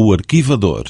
o arquivador.